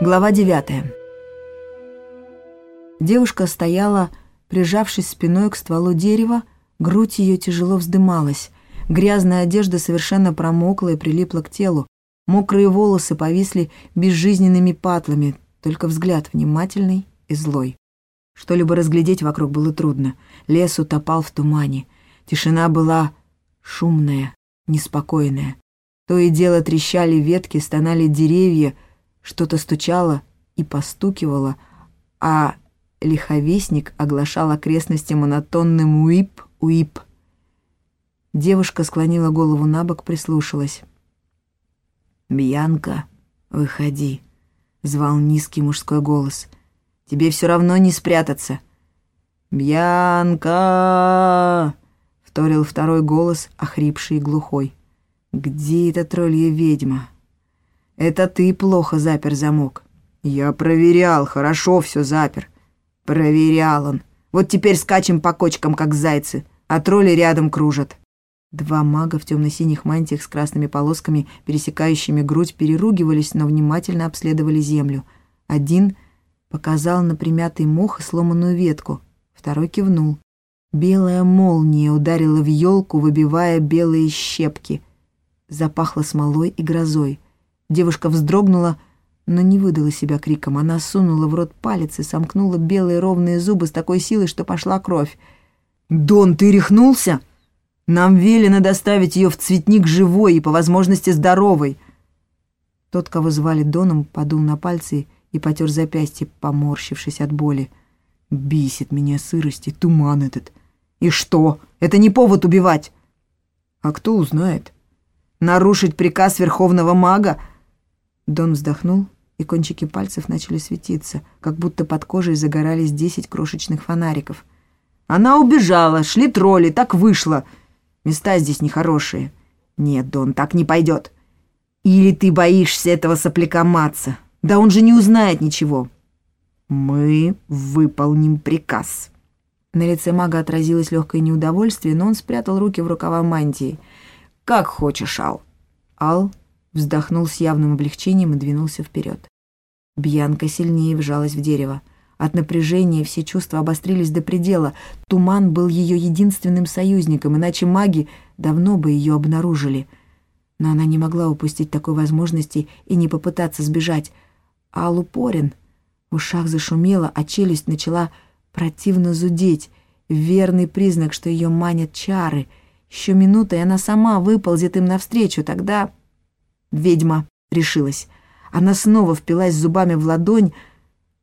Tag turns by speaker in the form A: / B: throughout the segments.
A: Глава 9. Девушка стояла, прижавшись спиной к стволу дерева, грудь ее тяжело вздымалась. Грязная одежда совершенно промокла и прилипла к телу. Мокрые волосы повисли безжизненными патлами, только взгляд внимательный и злой. Что-либо разглядеть вокруг было трудно. Лес утопал в тумане. Тишина была шумная, неспокойная. То и дело трещали ветки, стонали деревья, что-то стучало и постукивало, а лиховестник оглашал окрестности монотонным уип-уип. Девушка склонила голову на бок, прислушалась. «Бьянка, выходи», — звал низкий мужской голос. «Тебе все равно не спрятаться». «Бьянка!» — вторил второй голос, охрипший и глухой. «Где эта троллья ведьма?» «Это ты плохо запер замок». «Я проверял, хорошо все запер». «Проверял он. Вот теперь скачем по кочкам, как зайцы, а тролли рядом кружат». Два мага в темно-синих мантиях с красными полосками, пересекающими грудь, переругивались, но внимательно обследовали землю. Один показал на примятый мох и сломанную ветку, второй кивнул. Белая молния ударила в елку, выбивая белые щепки. Запахло смолой и грозой. Девушка вздрогнула, но не выдала себя криком. Она сунула в рот палец и сомкнула белые ровные зубы с такой силой, что пошла кровь. «Дон, ты рехнулся?» Нам велено доставить ее в цветник живой и, по возможности, здоровой. Тот, кого звали Доном, подул на пальцы и потер запястье, поморщившись от боли. Бесит меня сырость и туман этот. И что? Это не повод убивать. А кто узнает? Нарушить приказ верховного мага? Дон вздохнул, и кончики пальцев начали светиться, как будто под кожей загорались десять крошечных фонариков. Она убежала, шли тролли, так вышло — Места здесь нехорошие. Нет, Дон, так не пойдет. Или ты боишься этого сопляка Матца? Да он же не узнает ничего. Мы выполним приказ. На лице мага отразилось легкое неудовольствие, но он спрятал руки в рукава мантии. «Как хочешь, Ал». Ал вздохнул с явным облегчением и двинулся вперед. Бьянка сильнее вжалась в дерево. От напряжения все чувства обострились до предела. Туман был ее единственным союзником, иначе маги давно бы ее обнаружили. Но она не могла упустить такой возможности и не попытаться сбежать. А Лупорин в ушах зашумело, а челюсть начала противно зудеть. Верный признак, что ее манят чары. Еще минута, и она сама выползет им навстречу. Тогда ведьма решилась. Она снова впилась зубами в ладонь,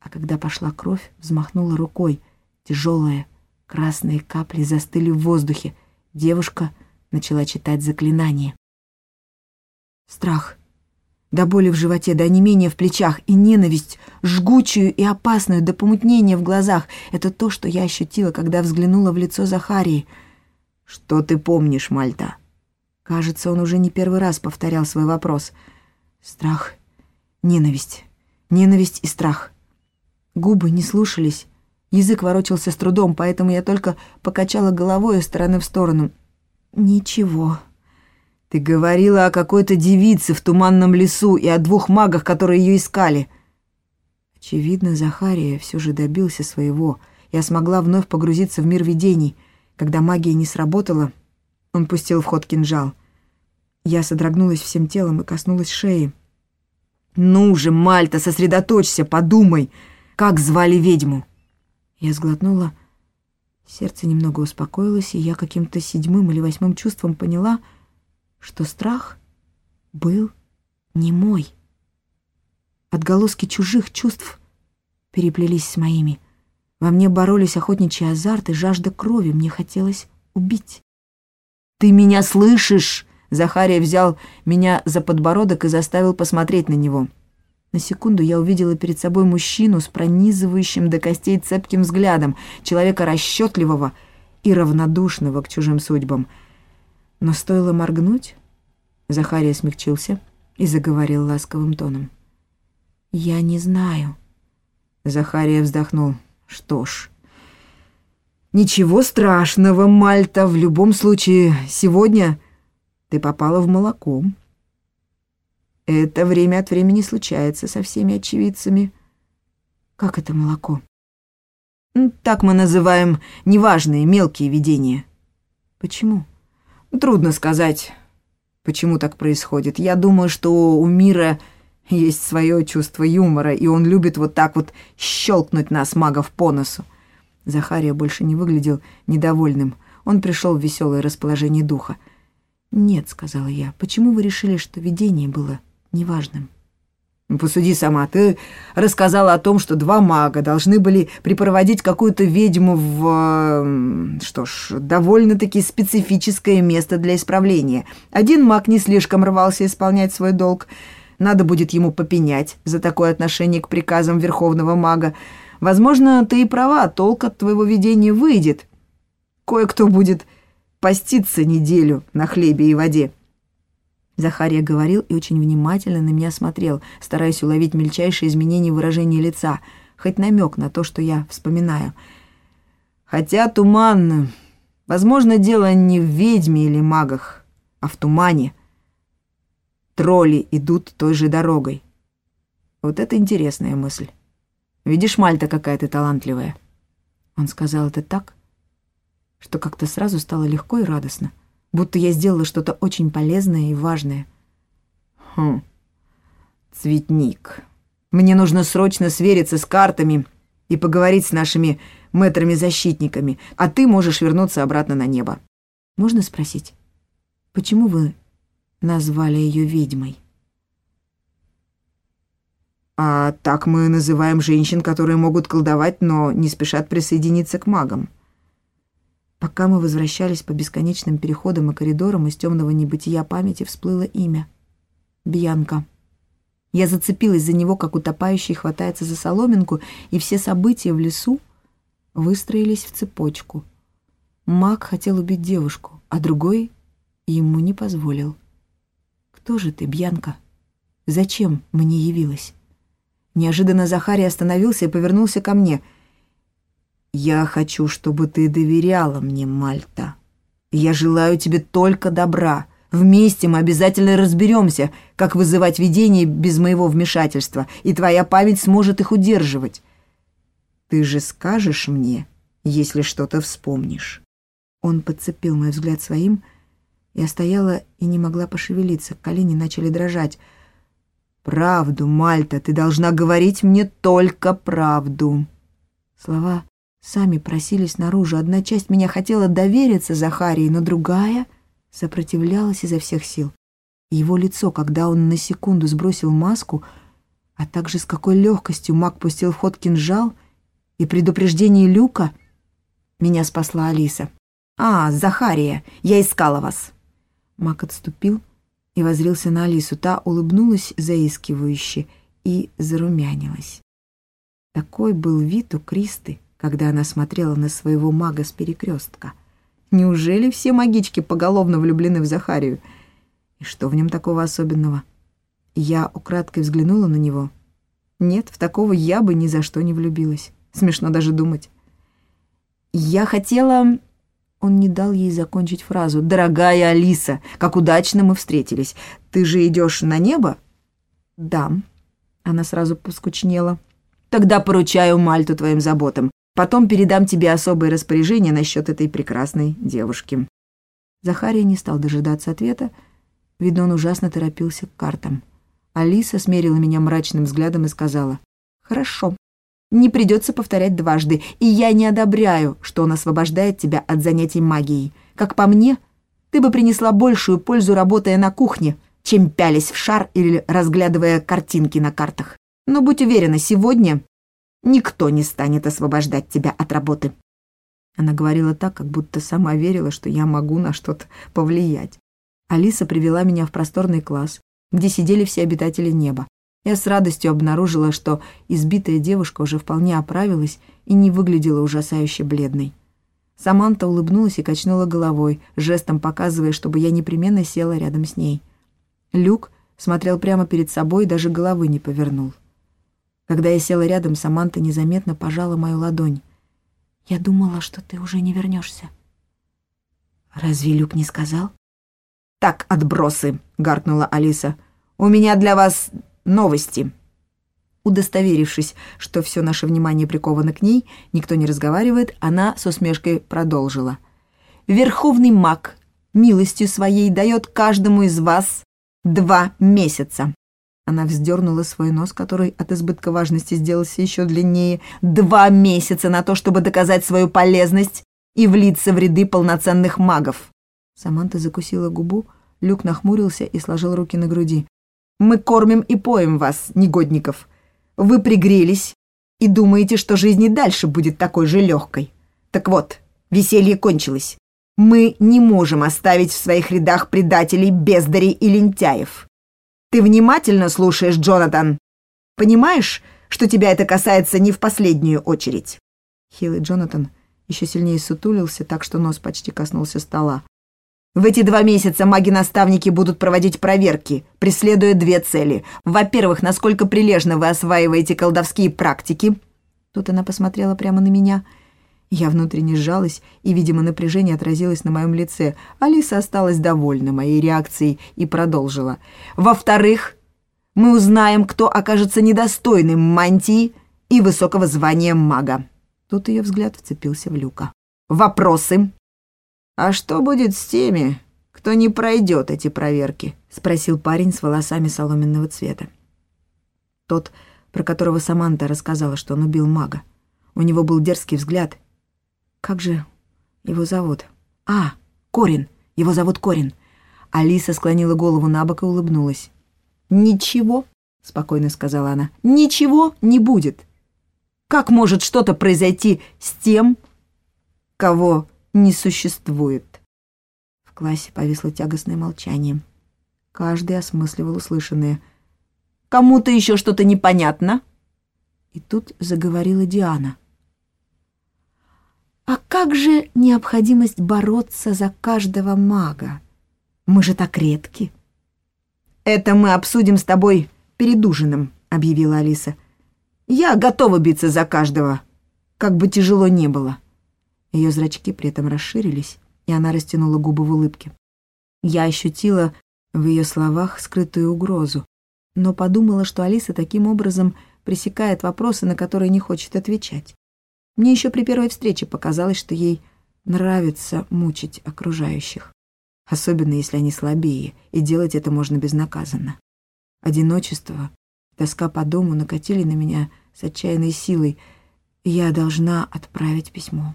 A: а когда пошла кровь, взмахнула рукой. Тяжелые красные капли застыли в воздухе. Девушка начала читать заклинание. Страх. До боли в животе, до онемения в плечах и ненависть, жгучую и опасную, до помутнения в глазах. Это то, что я ощутила, когда взглянула в лицо Захарии. «Что ты помнишь, Мальта?» Кажется, он уже не первый раз повторял свой вопрос. Страх, ненависть, ненависть и страх. Губы не слушались. Язык ворочался с трудом, поэтому я только покачала головой из стороны в сторону. «Ничего». «Ты говорила о какой-то девице в туманном лесу и о двух магах, которые ее искали». Очевидно, Захария все же добился своего. Я смогла вновь погрузиться в мир видений. Когда магия не сработала, он пустил в ход кинжал. Я содрогнулась всем телом и коснулась шеи. «Ну же, Мальта, сосредоточься, подумай!» Как звали ведьму?» Я сглотнула. Сердце немного успокоилось, и я каким-то седьмым или восьмым чувством поняла, что страх был не мой. Отголоски чужих чувств переплелись с моими. Во мне боролись охотничий азарт и жажда крови. Мне хотелось убить. «Ты меня слышишь?» Захария взял меня за подбородок и заставил посмотреть на него. На секунду я увидела перед собой мужчину с пронизывающим до костей цепким взглядом, человека расчетливого и равнодушного к чужим судьбам. Но стоило моргнуть, Захария смягчился и заговорил ласковым тоном. «Я не знаю». Захария вздохнул. «Что ж...» «Ничего страшного, Мальта. В любом случае, сегодня ты попала в молоко». Это время от времени случается со всеми очевидцами.
B: Как это молоко?
A: Так мы называем неважные, мелкие видения.
B: Почему?
A: Трудно сказать, почему так происходит. Я думаю, что у мира есть свое чувство юмора, и он любит вот так вот щелкнуть нас, магов, по носу. Захария больше не выглядел недовольным. Он пришел в веселое расположение духа.
B: «Нет», — сказала я, — «почему вы решили, что видение было неважным?»
A: «Посуди сама. Ты рассказала о том, что два мага должны были припроводить какую-то ведьму в... Что ж, довольно-таки специфическое место для исправления. Один маг не слишком рвался исполнять свой долг. Надо будет ему попенять за такое отношение к приказам верховного мага. Возможно, ты и права, толк от твоего видения выйдет. Кое-кто будет поститься неделю на хлебе и воде.
B: Захария говорил и очень внимательно на меня смотрел, стараясь уловить мельчайшие изменения выражения лица, хоть намек на то, что я вспоминаю.
A: Хотя туманно. Возможно, дело не в ведьме или магах, а в тумане. Тролли идут той же дорогой. Вот это интересная мысль. Видишь, Мальта какая ты талантливая.
B: Он сказал это так, что как-то сразу стало легко и радостно будто я сделала что-то очень полезное и важное.
A: Хм, цветник. Мне нужно срочно свериться с картами и поговорить с нашими мэтрами-защитниками, а ты можешь вернуться обратно на небо.
B: Можно спросить, почему вы назвали ее ведьмой?
A: А так мы называем женщин, которые могут колдовать, но не спешат присоединиться к магам.
B: Пока мы возвращались по бесконечным переходам и коридорам, из темного небытия памяти всплыло имя. Бьянка. Я зацепилась за него, как утопающий хватается за соломинку, и все события в лесу выстроились в цепочку. Маг хотел убить девушку, а другой ему не позволил. «Кто же ты, Бьянка? Зачем мне явилась?» Неожиданно Захарий остановился и повернулся ко мне —
A: я хочу, чтобы ты доверяла мне, Мальта. Я желаю тебе только добра. Вместе мы обязательно разберемся, как вызывать видения без моего вмешательства, и твоя память сможет их удерживать. Ты же скажешь мне, если что-то вспомнишь.
B: Он подцепил мой взгляд своим. Я стояла и не могла пошевелиться, колени начали дрожать.
A: «Правду, Мальта, ты должна говорить мне только правду».
B: Слова сами просились наружу. Одна часть меня хотела довериться Захарии, но другая сопротивлялась изо всех сил. Его лицо, когда он на секунду сбросил маску, а также с какой легкостью маг пустил в ход кинжал и предупреждение Люка, меня спасла Алиса.
A: «А, Захария, я искала вас!»
B: Маг отступил и возрился на Алису. Та улыбнулась заискивающе и зарумянилась. Такой был вид у Кристы, когда она смотрела на своего мага с перекрестка. Неужели все магички поголовно влюблены в Захарию? И что в нем такого особенного? Я украдкой взглянула на него. Нет, в такого я бы ни за что не влюбилась. Смешно даже думать. Я хотела... Он не дал ей закончить фразу. «Дорогая Алиса, как удачно мы встретились. Ты же идешь на небо?» «Да». Она сразу поскучнела. «Тогда поручаю Мальту твоим заботам. Потом передам тебе особые распоряжения насчет этой прекрасной девушки». Захария не стал дожидаться ответа. Видно, он ужасно торопился к картам. Алиса смерила меня мрачным взглядом и сказала, «Хорошо, не придется повторять дважды, и я не одобряю, что он освобождает тебя от занятий магией. Как по мне, ты бы принесла большую пользу, работая на кухне, чем пялись в шар или разглядывая картинки на картах. Но будь уверена, сегодня Никто не станет освобождать тебя от работы». Она говорила так, как будто сама верила, что я могу на что-то повлиять. Алиса привела меня в просторный класс, где сидели все обитатели неба. Я с радостью обнаружила, что избитая девушка уже вполне оправилась и не выглядела ужасающе бледной. Саманта улыбнулась и качнула головой, жестом показывая, чтобы я непременно села рядом с ней. Люк смотрел прямо перед собой и даже головы не повернул. Когда я села рядом, Саманта незаметно пожала мою ладонь. «Я думала, что ты уже не вернешься. «Разве Люк не сказал?»
A: «Так, отбросы!» — гаркнула Алиса. у меня для вас новости». Удостоверившись, что все наше внимание приковано к ней, никто не разговаривает, она с усмешкой продолжила. «Верховный маг милостью своей дает каждому из вас два месяца». Она вздернула свой нос, который от избытка важности сделался еще длиннее. «Два месяца на то, чтобы доказать свою полезность и влиться в ряды полноценных магов». Саманта закусила губу, Люк нахмурился и сложил руки на груди. «Мы кормим и поем вас, негодников. Вы пригрелись и думаете, что жизнь и дальше будет такой же легкой. Так вот, веселье кончилось. Мы не можем оставить в своих рядах предателей, бездарей и лентяев. Ты внимательно слушаешь, Джонатан? Понимаешь, что тебя это касается не в последнюю очередь?» Хилый Джонатан еще сильнее сутулился, так что нос почти коснулся стола. В эти два месяца маги-наставники будут проводить проверки, преследуя две цели. Во-первых, насколько прилежно вы осваиваете колдовские практики. Тут она посмотрела прямо на меня. Я внутренне сжалась, и, видимо, напряжение отразилось на моем лице. Алиса осталась довольна моей реакцией и продолжила. Во-вторых, мы узнаем, кто окажется недостойным мантии и высокого звания мага. Тут ее взгляд вцепился в Люка. «Вопросы?» «А что будет с теми, кто не пройдет эти проверки?» — спросил парень с волосами соломенного цвета. Тот, про которого Саманта рассказала, что он убил мага. У него был дерзкий взгляд. Как же его зовут? А, Корин. Его зовут Корин. Алиса склонила голову на бок и улыбнулась. «Ничего», — спокойно сказала она, — «ничего не будет. Как может что-то произойти с тем, кого не существует. В классе повисло тягостное молчание. Каждый осмысливал услышанное. «Кому-то еще что-то непонятно?» И тут заговорила Диана. «А как же необходимость бороться за каждого мага? Мы же так редки!» «Это мы обсудим с тобой перед ужином», — объявила Алиса. «Я готова биться за каждого, как бы тяжело не было». Ее зрачки при этом расширились, и она растянула губы в улыбке. Я ощутила в ее словах скрытую угрозу, но подумала, что Алиса таким образом пресекает вопросы, на которые не хочет отвечать. Мне еще при первой встрече показалось, что ей нравится мучить окружающих, особенно если они слабее, и делать это можно безнаказанно. Одиночество, тоска по дому накатили на меня с отчаянной силой, я должна отправить письмо.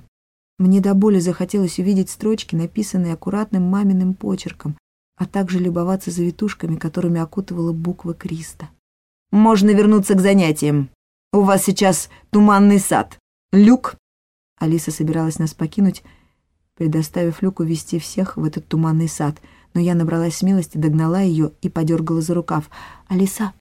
A: Мне до боли захотелось увидеть строчки, написанные аккуратным маминым почерком, а также любоваться завитушками, которыми окутывала буква Криста. «Можно вернуться к занятиям. У вас сейчас туманный сад. Люк?» Алиса собиралась нас покинуть, предоставив Люку вести всех в этот туманный сад, но я набралась смелости, догнала ее и подергала за рукав. «Алиса!»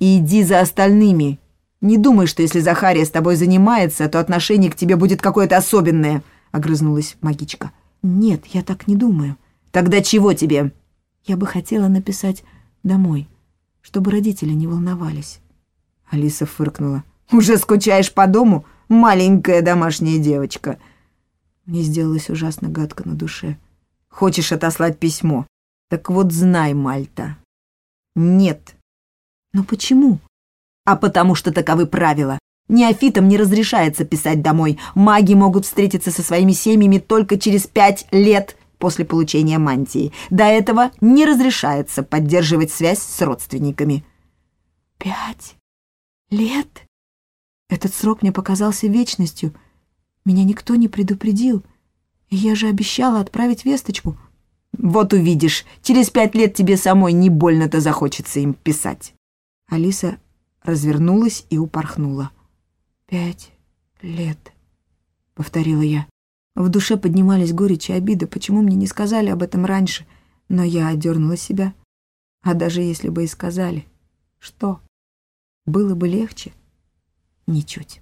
A: «Иди за остальными!» «Не думай, что если Захария с тобой занимается, то отношение к тебе будет какое-то особенное», — огрызнулась магичка. «Нет, я так не думаю». «Тогда чего тебе?» «Я бы хотела написать домой, чтобы родители не волновались». Алиса фыркнула. «Уже скучаешь по дому, маленькая домашняя девочка?» Мне сделалось ужасно гадко на душе. «Хочешь отослать письмо? Так вот знай, Мальта. Нет». «Но почему?» А потому что таковы правила. Неофитам не разрешается писать домой. Маги могут встретиться со своими семьями только через пять лет после получения мантии. До этого не разрешается поддерживать связь с родственниками. Пять лет? Этот срок мне показался вечностью. Меня никто не предупредил. Я же обещала отправить весточку. Вот увидишь, через пять лет тебе самой не больно-то захочется им писать. Алиса развернулась и упорхнула. «Пять лет», — повторила я. В душе поднимались горечь и обида, почему мне не сказали об этом раньше, но я одернула себя. А даже если бы и сказали, что? Было бы легче? Ничуть.